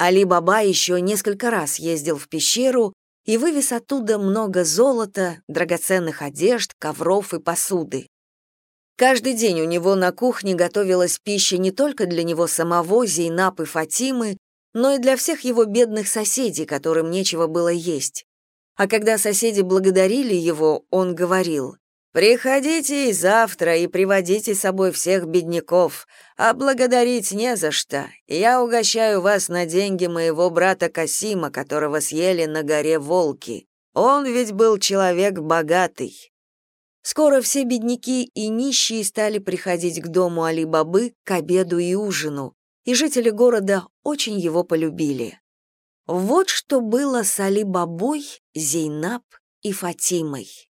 Али Баба еще несколько раз ездил в пещеру и вывез оттуда много золота, драгоценных одежд, ковров и посуды. Каждый день у него на кухне готовилась пища не только для него самого, Зейнаб и Фатимы, но и для всех его бедных соседей, которым нечего было есть. А когда соседи благодарили его, он говорил, «Приходите и завтра и приводите с собой всех бедняков, а благодарить не за что. Я угощаю вас на деньги моего брата Касима, которого съели на горе волки. Он ведь был человек богатый». Скоро все бедняки и нищие стали приходить к дому Али-Бабы к обеду и ужину, и жители города очень его полюбили. Вот что было с Али-Бабой, Зейнаб и Фатимой.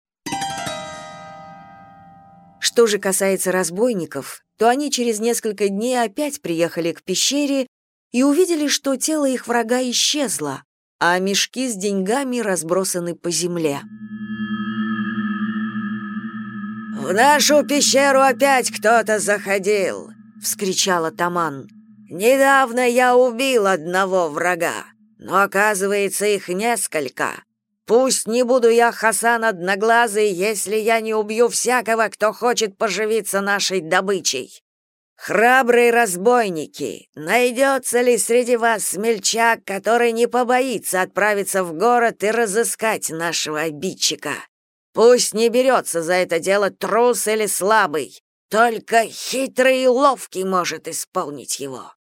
Что же касается разбойников, то они через несколько дней опять приехали к пещере и увидели, что тело их врага исчезло, а мешки с деньгами разбросаны по земле. «В нашу пещеру опять кто-то заходил!» — вскричала Таман. «Недавно я убил одного врага, но, оказывается, их несколько. Пусть не буду я Хасан Одноглазый, если я не убью всякого, кто хочет поживиться нашей добычей. Храбрые разбойники, найдется ли среди вас смельчак, который не побоится отправиться в город и разыскать нашего обидчика? Пусть не берется за это дело трус или слабый, только хитрый и ловкий может исполнить его.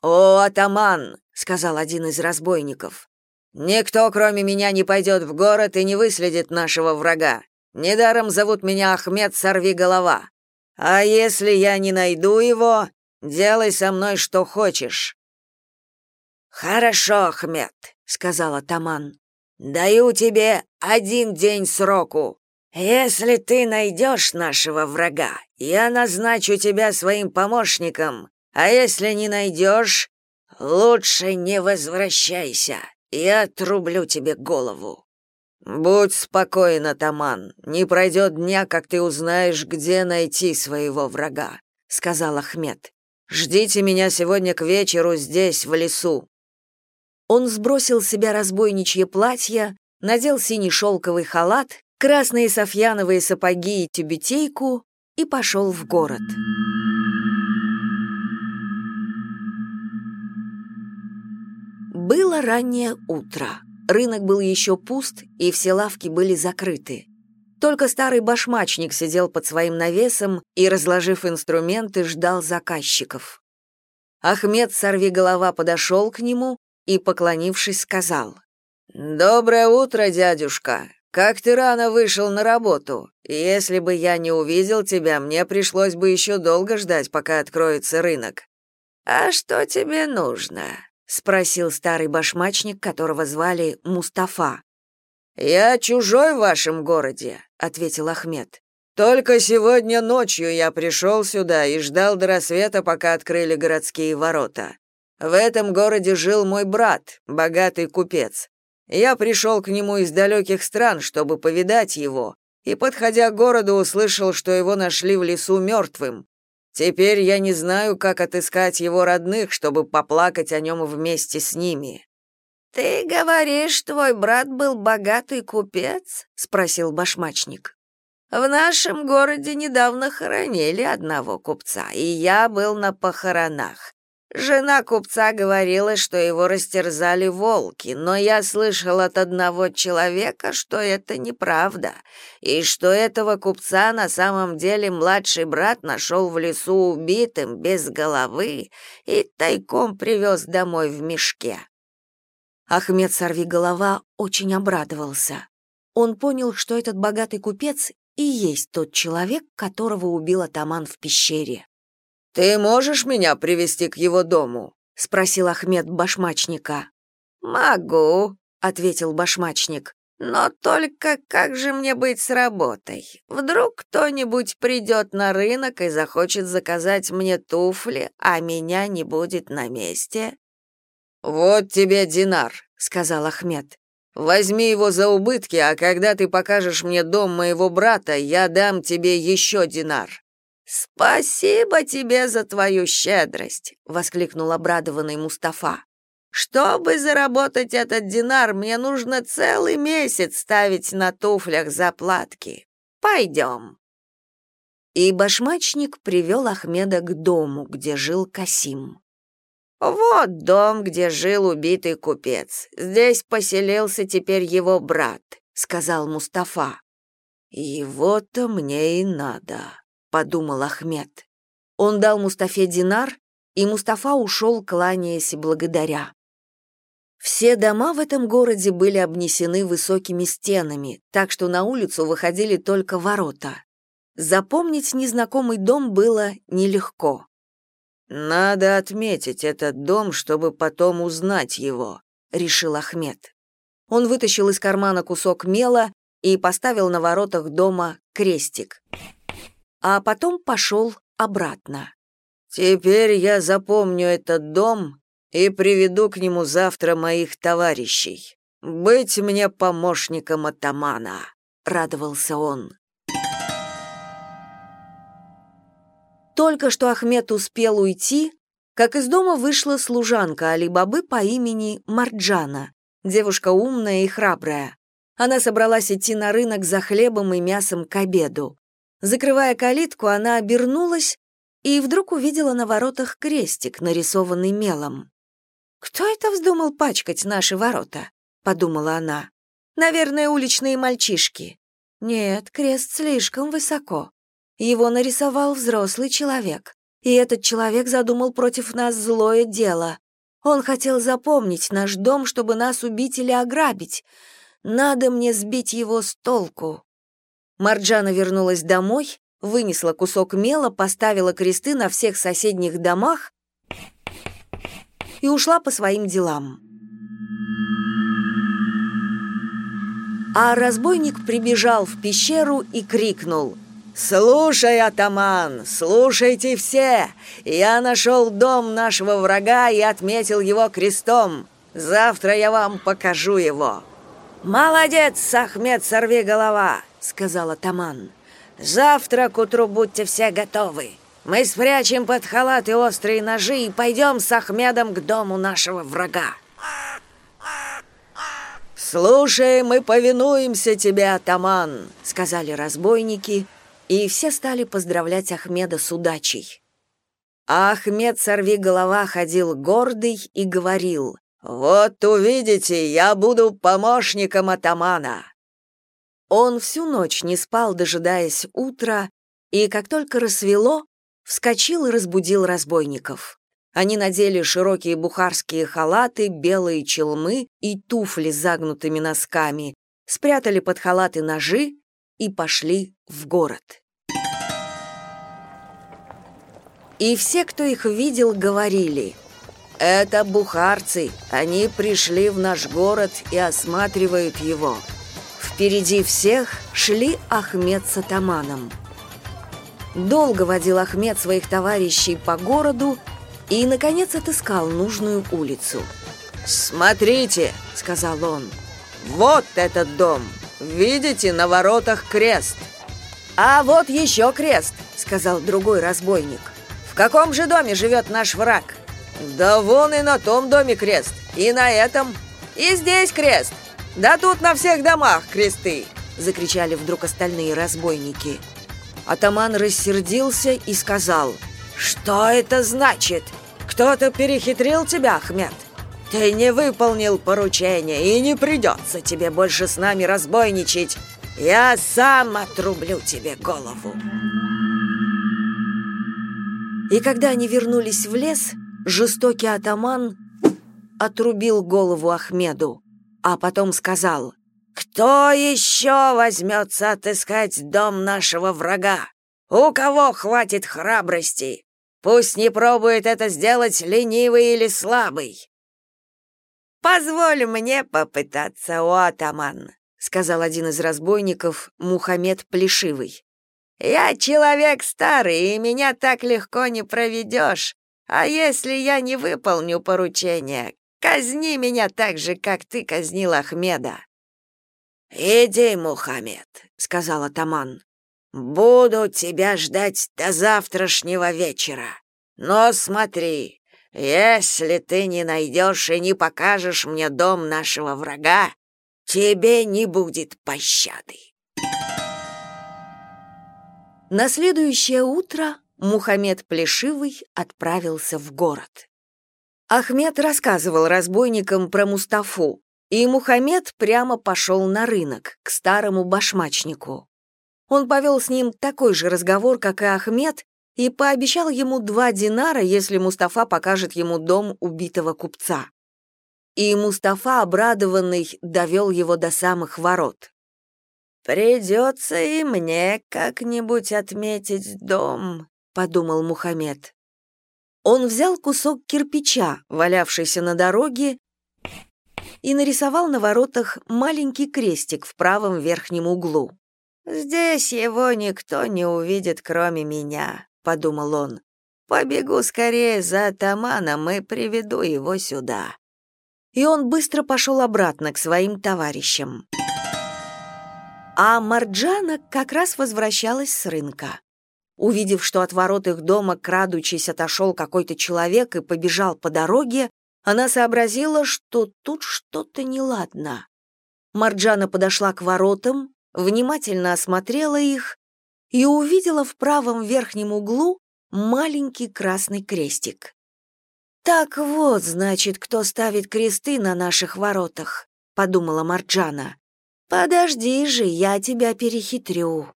«О, атаман!» — сказал один из разбойников. Никто, кроме меня, не пойдет в город и не выследит нашего врага. Недаром зовут меня Ахмед Сорви Голова. А если я не найду его, делай со мной что хочешь. Хорошо, Ахмед, сказала Таман. Даю тебе один день сроку. Если ты найдешь нашего врага, я назначу тебя своим помощником, а если не найдешь, лучше не возвращайся. Я отрублю тебе голову. Будь спокоен, атаман. Не пройдет дня, как ты узнаешь, где найти своего врага, сказал Ахмед. Ждите меня сегодня к вечеру здесь, в лесу. Он сбросил с себя разбойничье платье, надел синий шелковый халат, красные софьяновые сапоги и тюбетейку и пошел в город. Было раннее утро. Рынок был еще пуст, и все лавки были закрыты. Только старый башмачник сидел под своим навесом и, разложив инструменты, ждал заказчиков. Ахмед Сорвиголова подошел к нему и, поклонившись, сказал. «Доброе утро, дядюшка. Как ты рано вышел на работу. Если бы я не увидел тебя, мне пришлось бы еще долго ждать, пока откроется рынок». «А что тебе нужно?» Спросил старый башмачник, которого звали Мустафа. Я чужой в вашем городе, ответил Ахмед. Только сегодня ночью я пришел сюда и ждал до рассвета, пока открыли городские ворота. В этом городе жил мой брат, богатый купец. Я пришел к нему из далеких стран, чтобы повидать его, и, подходя к городу, услышал, что его нашли в лесу мертвым. Теперь я не знаю, как отыскать его родных, чтобы поплакать о нем вместе с ними. Ты говоришь, твой брат был богатый купец? спросил башмачник. В нашем городе недавно хоронили одного купца, и я был на похоронах. Жена купца говорила, что его растерзали волки, но я слышал от одного человека, что это неправда, и что этого купца на самом деле младший брат нашел в лесу убитым, без головы, и тайком привез домой в мешке. Ахмед Сорвиголова очень обрадовался. Он понял, что этот богатый купец и есть тот человек, которого убил атаман в пещере. Ты можешь меня привести к его дому? спросил Ахмед башмачника. Могу, ответил башмачник. Но только как же мне быть с работой? Вдруг кто-нибудь придет на рынок и захочет заказать мне туфли, а меня не будет на месте? Вот тебе динар, сказал Ахмед. Возьми его за убытки, а когда ты покажешь мне дом моего брата, я дам тебе еще динар. «Спасибо тебе за твою щедрость!» — воскликнул обрадованный Мустафа. Чтобы заработать этот динар, мне нужно целый месяц ставить на туфлях заплатки. Пойдем». И башмачник привел Ахмеда к дому, где жил Касим. «Вот дом, где жил убитый купец. Здесь поселился теперь его брат», — сказал Мустафа. «Его-то мне и надо», — подумал Ахмед. Он дал Мустафе динар, и Мустафа ушел, кланяясь и благодаря. Все дома в этом городе были обнесены высокими стенами, так что на улицу выходили только ворота. Запомнить незнакомый дом было нелегко. «Надо отметить этот дом, чтобы потом узнать его», — решил Ахмед. Он вытащил из кармана кусок мела и поставил на воротах дома крестик. А потом пошел обратно. «Теперь я запомню этот дом и приведу к нему завтра моих товарищей. Быть мне помощником атамана», — радовался он. Только что Ахмед успел уйти, как из дома вышла служанка Али-Бабы по имени Марджана, девушка умная и храбрая. Она собралась идти на рынок за хлебом и мясом к обеду. Закрывая калитку, она обернулась и вдруг увидела на воротах крестик, нарисованный мелом. «Кто это вздумал пачкать наши ворота?» — подумала она. «Наверное, уличные мальчишки». «Нет, крест слишком высоко. Его нарисовал взрослый человек, и этот человек задумал против нас злое дело. Он хотел запомнить наш дом, чтобы нас убить или ограбить. Надо мне сбить его с толку». Марджана вернулась домой, вынесла кусок мела, поставила кресты на всех соседних домах и ушла по своим делам. А разбойник прибежал в пещеру и крикнул «Слушай, атаман, слушайте все! Я нашел дом нашего врага и отметил его крестом. Завтра я вам покажу его». «Молодец, Ахмед, сорви голова!» — сказал атаман. «Завтра к утру будьте все готовы. Мы спрячем под халаты острые ножи и пойдем с Ахмедом к дому нашего врага. «Слушай, мы повинуемся тебе, атаман», — сказали разбойники, и все стали поздравлять Ахмеда с удачей. А Ахмед сорви-голова ходил гордый и говорил, «Вот увидите, я буду помощником атамана». Он всю ночь не спал, дожидаясь утра, и как только рассвело, вскочил и разбудил разбойников. Они надели широкие бухарские халаты, белые челмы и туфли с загнутыми носками, спрятали под халаты ножи и пошли в город. И все, кто их видел, говорили, «Это бухарцы, они пришли в наш город и осматривают его». Впереди всех шли Ахмед с атаманом. Долго водил Ахмед своих товарищей по городу и, наконец, отыскал нужную улицу. «Смотрите», — сказал он, — «вот этот дом. Видите, на воротах крест». «А вот еще крест», — сказал другой разбойник. «В каком же доме живет наш враг?» «Да вон и на том доме крест, и на этом, и здесь крест. Да тут на всех домах кресты!» — закричали вдруг остальные разбойники. Атаман рассердился и сказал, «Что это значит? Кто-то перехитрил тебя, Ахмед? Ты не выполнил поручение, и не придется тебе больше с нами разбойничать. Я сам отрублю тебе голову». И когда они вернулись в лес, жестокий атаман отрубил голову Ахмеду, а потом сказал, кто еще возьмется отыскать дом нашего врага? У кого хватит храбрости? Пусть не пробует это сделать ленивый или слабый. «Позволь мне попытаться, о атаман», — сказал один из разбойников, Мухаммед Плешивый. «Я человек старый, и меня так легко не проведешь. А если я не выполню поручение, казни меня так же, как ты казнил Ахмеда». «Иди, Мухаммед», — сказал атаман. «Буду тебя ждать до завтрашнего вечера. Но смотри, Если ты не найдешь и не покажешь мне дом нашего врага, тебе не будет пощады. На следующее утро Мухаммед Плешивый отправился в город. Ахмед рассказывал разбойникам про Мустафу, и Мухаммед прямо пошел на рынок, к старому башмачнику. Он повел с ним такой же разговор, как и Ахмед, и пообещал ему два динара, если Мустафа покажет ему дом убитого купца. И Мустафа, обрадованный, довел его до самых ворот. «Придется и мне как-нибудь отметить дом», — подумал Мухаммед. Он взял кусок кирпича, валявшийся на дороге, и нарисовал на воротах маленький крестик в правом верхнем углу. «Здесь его никто не увидит, кроме меня», — подумал он. «Побегу скорее за атаманом и приведу его сюда». И он быстро пошел обратно к своим товарищам. А Марджана как раз возвращалась с рынка. Увидев, что от ворот их дома, крадучись, отошел какой-то человек и побежал по дороге, она сообразила, что тут что-то неладно. Марджана подошла к воротам, внимательно осмотрела их и увидела в правом верхнем углу маленький красный крестик. «Так вот, значит, кто ставит кресты на наших воротах», — подумала Марджана. «Подожди же, я тебя перехитрю».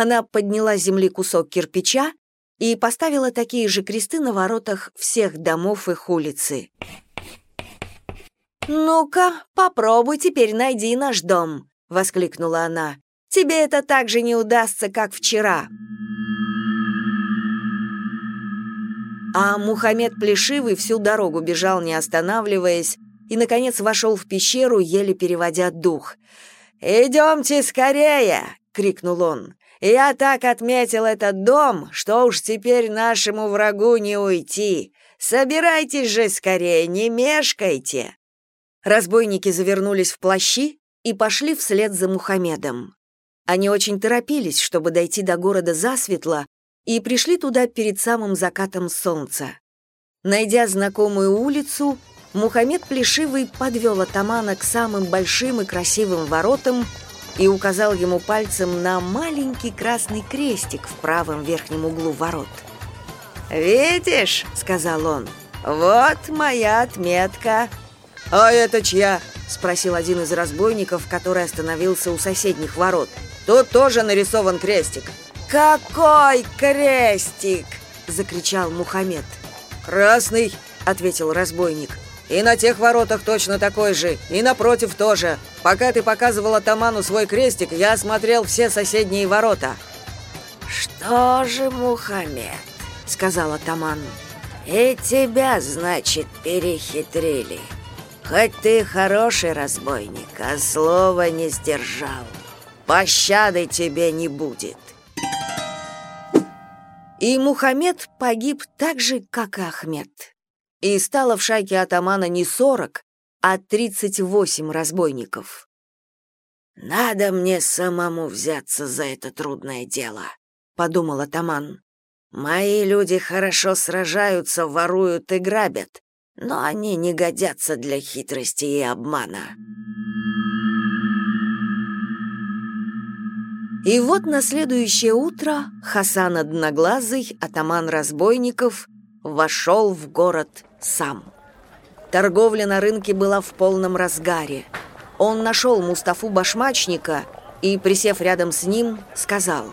Она подняла с земли кусок кирпича и поставила такие же кресты на воротах всех домов их улицы. «Ну-ка, попробуй теперь найди наш дом», — воскликнула она. «Тебе это так же не удастся, как вчера». А Мухаммед Плешивый всю дорогу бежал, не останавливаясь, и, наконец, вошел в пещеру, еле переводя дух. «Идемте скорее!» — крикнул он. «Я так отметил этот дом, что уж теперь нашему врагу не уйти. Собирайтесь же скорее, не мешкайте!» Разбойники завернулись в плащи и пошли вслед за Мухаммедом. Они очень торопились, чтобы дойти до города засветло, и пришли туда перед самым закатом солнца. Найдя знакомую улицу, Мухаммед Плешивый подвел атамана к самым большим и красивым воротам и указал ему пальцем на маленький красный крестик в правом верхнем углу ворот. «Видишь?» — сказал он. «Вот моя отметка». «А это чья?» — спросил один из разбойников, который остановился у соседних ворот. «Тут тоже нарисован крестик». «Какой крестик?» — закричал Мухаммед. «Красный», — ответил разбойник. И на тех воротах точно такой же, и напротив тоже. Пока ты показывал атаману свой крестик, я осмотрел все соседние ворота». «Что же, Мухаммед?» — сказал атаман. «И тебя, значит, перехитрили. Хоть ты хороший разбойник, а слова не сдержал. Пощады тебе не будет». И Мухаммед погиб так же, как Ахмед и стало в шайке атамана не сорок, а тридцать восемь разбойников. «Надо мне самому взяться за это трудное дело», — подумал атаман. «Мои люди хорошо сражаются, воруют и грабят, но они не годятся для хитрости и обмана». И вот на следующее утро Хасан Одноглазый, атаман разбойников, вошел в город сам. Торговля на рынке была в полном разгаре. Он нашел Мустафу Башмачника и, присев рядом с ним, сказал,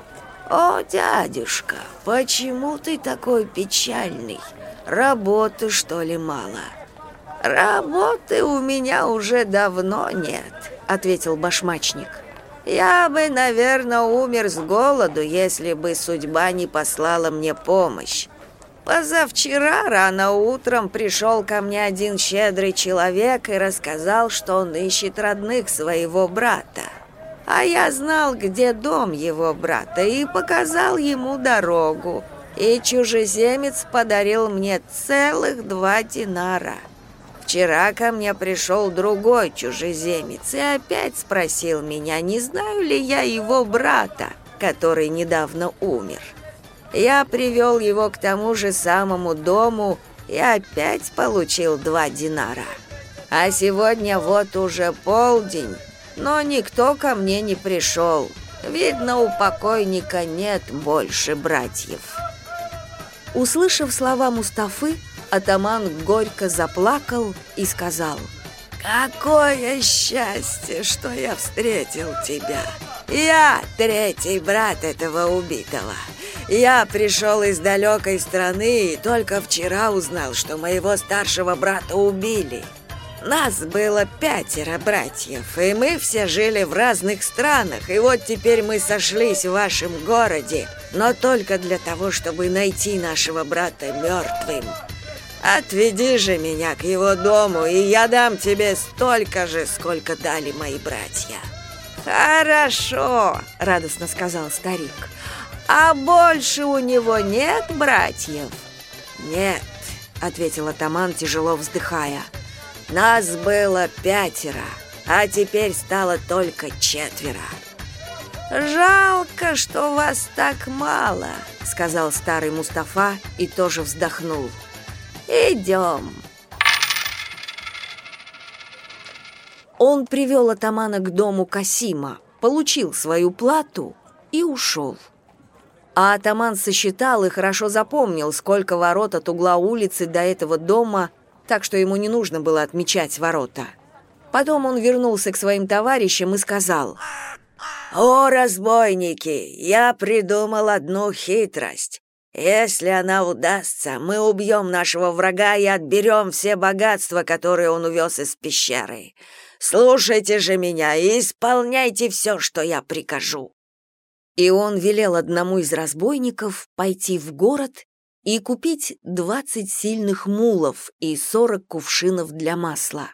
«О, дядюшка, почему ты такой печальный? Работы, что ли, мало?» «Работы у меня уже давно нет», — ответил Башмачник. «Я бы, наверное, умер с голоду, если бы судьба не послала мне помощь. Позавчера рано утром пришел ко мне один щедрый человек и рассказал, что он ищет родных своего брата. А я знал, где дом его брата, и показал ему дорогу. И чужеземец подарил мне целых два динара. Вчера ко мне пришел другой чужеземец и опять спросил меня, не знаю ли я его брата, который недавно умер. Я привел его к тому же самому дому и опять получил два динара. А сегодня вот уже полдень, но никто ко мне не пришел. Видно, у покойника нет больше братьев». Услышав слова Мустафы, атаман горько заплакал и сказал «Какое счастье, что я встретил тебя! Я третий брат этого убитого!» Я пришел из далекой страны и только вчера узнал, что моего старшего брата убили. Нас было пятеро братьев, и мы все жили в разных странах, и вот теперь мы сошлись в вашем городе, но только для того, чтобы найти нашего брата мертвым. Отведи же меня к его дому, и я дам тебе столько же, сколько дали мои братья». «Хорошо», — радостно сказал старик. «А больше у него нет братьев?» «Нет», — ответил атаман, тяжело вздыхая. Нас было пятеро, а теперь стало только четверо. «Жалко, что вас так мало», — сказал старый Мустафа и тоже вздохнул. «Идем». Он привел атамана к дому Касима, получил свою плату и ушел. А атаман сосчитал и хорошо запомнил, сколько ворот от угла улицы до этого дома — так что ему не нужно было отмечать ворота. Потом он вернулся к своим товарищам и сказал, «О, разбойники, я придумал одну хитрость. Если она удастся, мы убьем нашего врага и отберем все богатства, которые он увез из пещеры. Слушайте же меня и исполняйте все, что я прикажу». И он велел одному из разбойников пойти в город и купить 20 сильных мулов и 40 кувшинов для масла.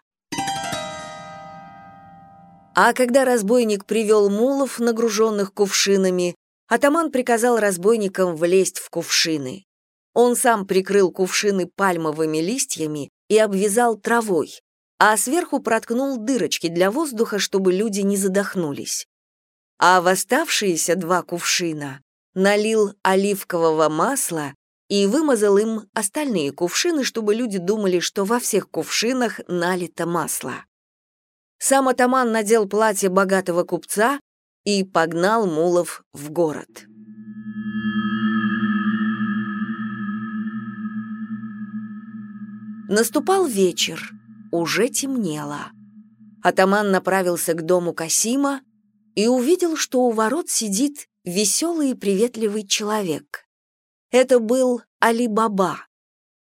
А когда разбойник привел мулов, нагруженных кувшинами, атаман приказал разбойникам влезть в кувшины. Он сам прикрыл кувшины пальмовыми листьями и обвязал травой, а сверху проткнул дырочки для воздуха, чтобы люди не задохнулись. А в оставшиеся два кувшина налил оливкового масла и вымазал им остальные кувшины, чтобы люди думали, что во всех кувшинах налито масло. Сам атаман надел платье богатого купца и погнал мулов в город. Наступал вечер, уже темнело. Атаман направился к дому Касима и увидел, что у ворот сидит веселый и приветливый человек. Это был Али-Баба.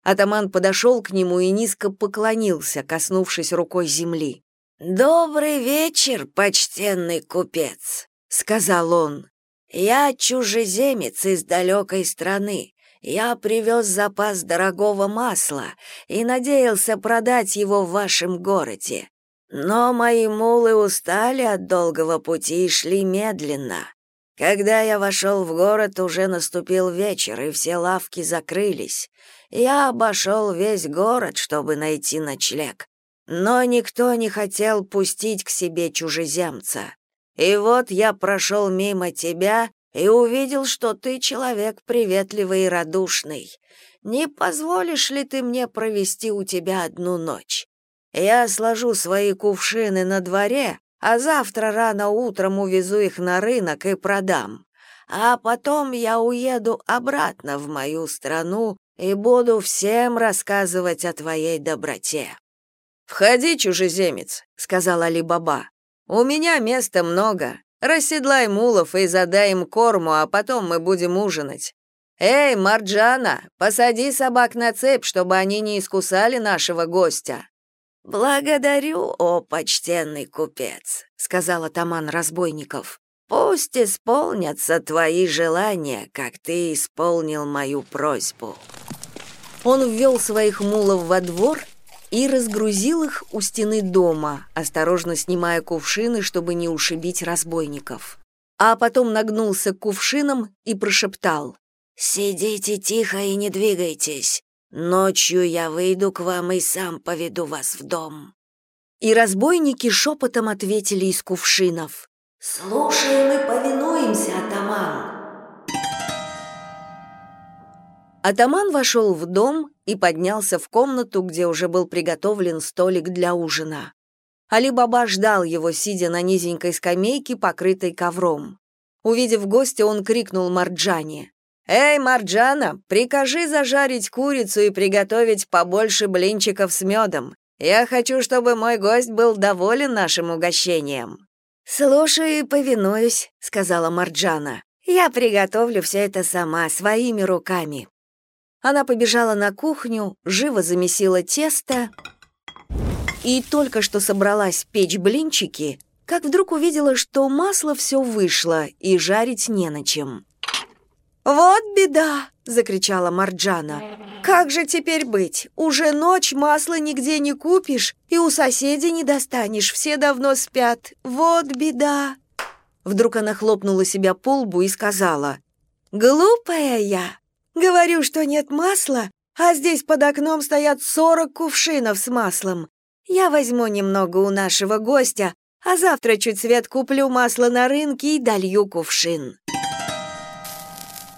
Атаман подошел к нему и низко поклонился, коснувшись рукой земли. «Добрый вечер, почтенный купец», — сказал он. «Я чужеземец из далекой страны. Я привез запас дорогого масла и надеялся продать его в вашем городе. Но мои мулы устали от долгого пути и шли медленно. Когда я вошел в город, уже наступил вечер, и все лавки закрылись. Я обошел весь город, чтобы найти ночлег. Но никто не хотел пустить к себе чужеземца. И вот я прошел мимо тебя и увидел, что ты человек приветливый и радушный. Не позволишь ли ты мне провести у тебя одну ночь? Я сложу свои кувшины на дворе, а завтра рано утром увезу их на рынок и продам. А потом я уеду обратно в мою страну и буду всем рассказывать о твоей доброте». «Входи, чужеземец», — сказал Али-Баба. «У меня места много. Расседлай мулов и задай им корму, а потом мы будем ужинать. Эй, Марджана, посади собак на цепь, чтобы они не искусали нашего гостя». «Благодарю, о почтенный купец», — сказал атаман разбойников. «Пусть исполнятся твои желания, как ты исполнил мою просьбу». Он ввел своих мулов во двор и разгрузил их у стены дома, осторожно снимая кувшины, чтобы не ушибить разбойников. А потом нагнулся к кувшинам и прошептал. «Сидите тихо и не двигайтесь. Ночью я выйду к вам и сам поведу вас в дом». И разбойники шепотом ответили из кувшинов. «Слушаем и повинуемся, атаман». Атаман вошел в дом и поднялся в комнату, где уже был приготовлен столик для ужина. Али-Баба ждал его, сидя на низенькой скамейке, покрытой ковром. Увидев гостя, он крикнул Марджане. «Эй, Марджана, прикажи зажарить курицу и приготовить побольше блинчиков с медом. Я хочу, чтобы мой гость был доволен нашим угощением». «Слушаю и повинуюсь», — сказала Марджана. «Я приготовлю все это сама, своими руками». Она побежала на кухню, живо замесила тесто и только что собралась печь блинчики, как вдруг увидела, что масло все вышло и жарить не на чем. «Вот беда!» — закричала Марджана. «Как же теперь быть? Уже ночь, масла нигде не купишь, и у соседей не достанешь, все давно спят. Вот беда!» Вдруг она хлопнула себя по лбу и сказала. «Глупая я! Говорю, что нет масла, а здесь под окном стоят сорок кувшинов с маслом. Я возьму немного у нашего гостя, а завтра чуть свет куплю масло на рынке и долью кувшин».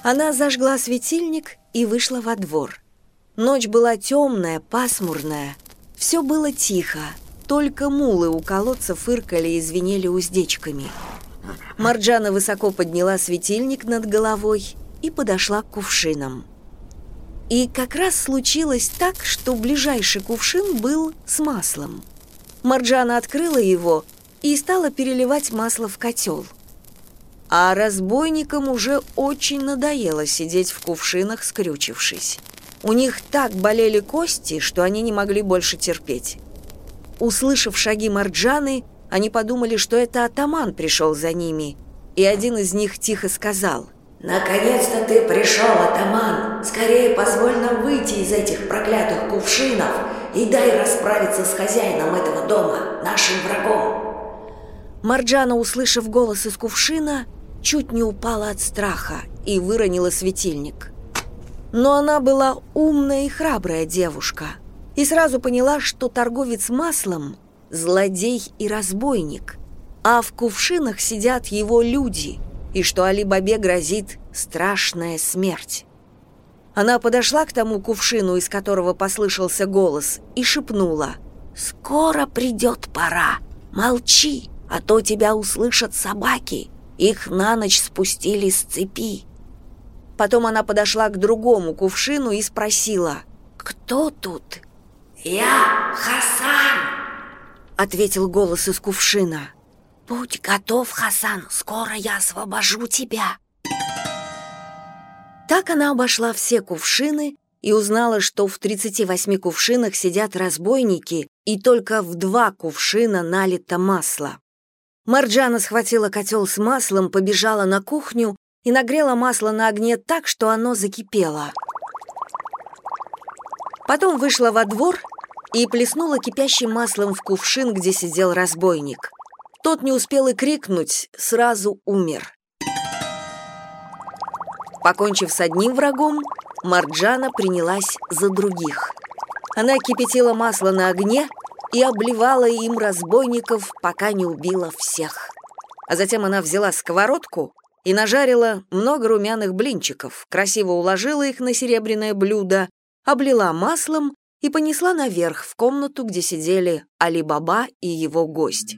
Она зажгла светильник и вышла во двор. Ночь была темная, пасмурная. Все было тихо, только мулы у колодца фыркали и звенели уздечками. Марджана высоко подняла светильник над головой и подошла к кувшинам. И как раз случилось так, что ближайший кувшин был с маслом. Марджана открыла его и стала переливать масло в котел – а разбойникам уже очень надоело сидеть в кувшинах, скрючившись. У них так болели кости, что они не могли больше терпеть. Услышав шаги Марджаны, они подумали, что это атаман пришел за ними, и один из них тихо сказал «Наконец-то ты пришел, атаман! Скорее позволь нам выйти из этих проклятых кувшинов и дай расправиться с хозяином этого дома, нашим врагом!» Марджана, услышав голос из кувшина, чуть не упала от страха и выронила светильник. Но она была умная и храбрая девушка и сразу поняла, что торговец маслом – злодей и разбойник, а в кувшинах сидят его люди, и что Али-Бабе грозит страшная смерть. Она подошла к тому кувшину, из которого послышался голос, и шепнула «Скоро придет пора, молчи, а то тебя услышат собаки». Их на ночь спустили с цепи. Потом она подошла к другому кувшину и спросила, «Кто тут?» «Я Хасан», — ответил голос из кувшина. «Будь готов, Хасан, скоро я освобожу тебя». Так она обошла все кувшины и узнала, что в 38 кувшинах сидят разбойники, и только в два кувшина налито масло. Марджана схватила котел с маслом, побежала на кухню и нагрела масло на огне так, что оно закипело. Потом вышла во двор и плеснула кипящим маслом в кувшин, где сидел разбойник. Тот не успел и крикнуть, сразу умер. Покончив с одним врагом, Марджана принялась за других. Она кипятила масло на огне, и обливала им разбойников, пока не убила всех. А затем она взяла сковородку и нажарила много румяных блинчиков, красиво уложила их на серебряное блюдо, облила маслом и понесла наверх в комнату, где сидели Али-Баба и его гость.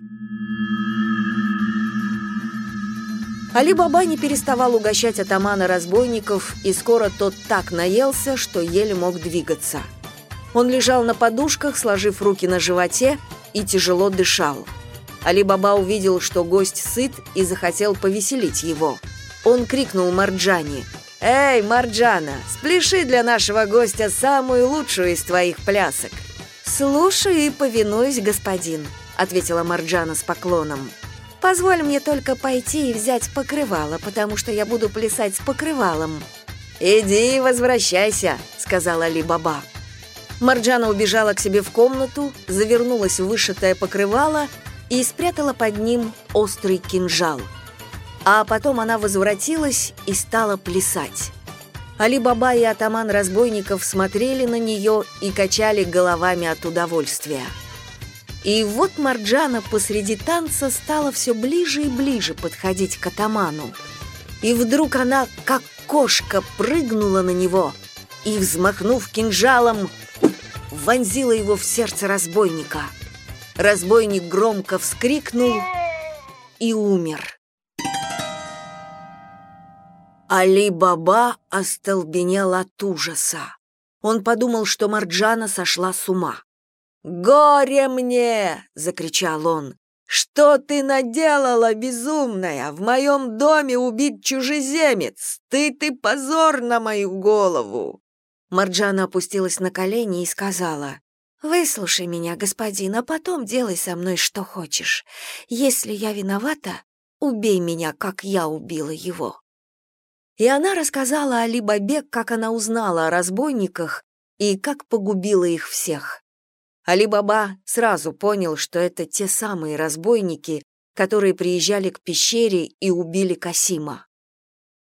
Али-Баба не переставал угощать атамана разбойников, и скоро тот так наелся, что еле мог двигаться – он лежал на подушках, сложив руки на животе, и тяжело дышал. Али-Баба увидел, что гость сыт, и захотел повеселить его. Он крикнул Марджане. «Эй, Марджана, спляши для нашего гостя самую лучшую из твоих плясок!» «Слушаю и повинуюсь, господин», — ответила Марджана с поклоном. «Позволь мне только пойти и взять покрывало, потому что я буду плясать с покрывалом». «Иди и возвращайся», — сказала Али-Баба. Марджана убежала к себе в комнату, завернулась в вышитое покрывало и спрятала под ним острый кинжал. А потом она возвратилась и стала плясать. Али-Баба и атаман разбойников смотрели на нее и качали головами от удовольствия. И вот Марджана посреди танца стала все ближе и ближе подходить к атаману. И вдруг она, как кошка, прыгнула на него – и, взмахнув кинжалом, вонзила его в сердце разбойника. Разбойник громко вскрикнул и умер. Али-Баба остолбенел от ужаса. Он подумал, что Марджана сошла с ума. «Горе мне!» — закричал он. «Что ты наделала, безумная? В моем доме убить чужеземец! Ты ты позор на мою голову!» Марджана опустилась на колени и сказала, «Выслушай меня, господин, а потом делай со мной что хочешь. Если я виновата, убей меня, как я убила его». И она рассказала Али Бабек, как она узнала о разбойниках и как погубила их всех. Али-Баба сразу понял, что это те самые разбойники, которые приезжали к пещере и убили Касима.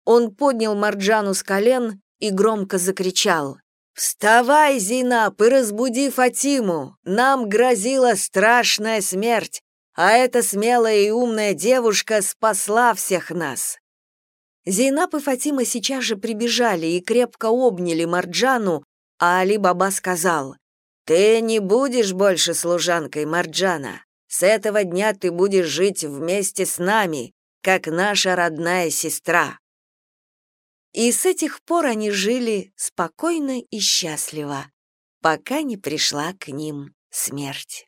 Он поднял Марджану с колен и громко закричал «Вставай, Зинаб, и разбуди Фатиму! Нам грозила страшная смерть, а эта смелая и умная девушка спасла всех нас!» Зейнаб и Фатима сейчас же прибежали и крепко обняли Марджану, а Али-Баба сказал «Ты не будешь больше служанкой Марджана. С этого дня ты будешь жить вместе с нами, как наша родная сестра». И с этих пор они жили спокойно и счастливо, пока не пришла к ним смерть.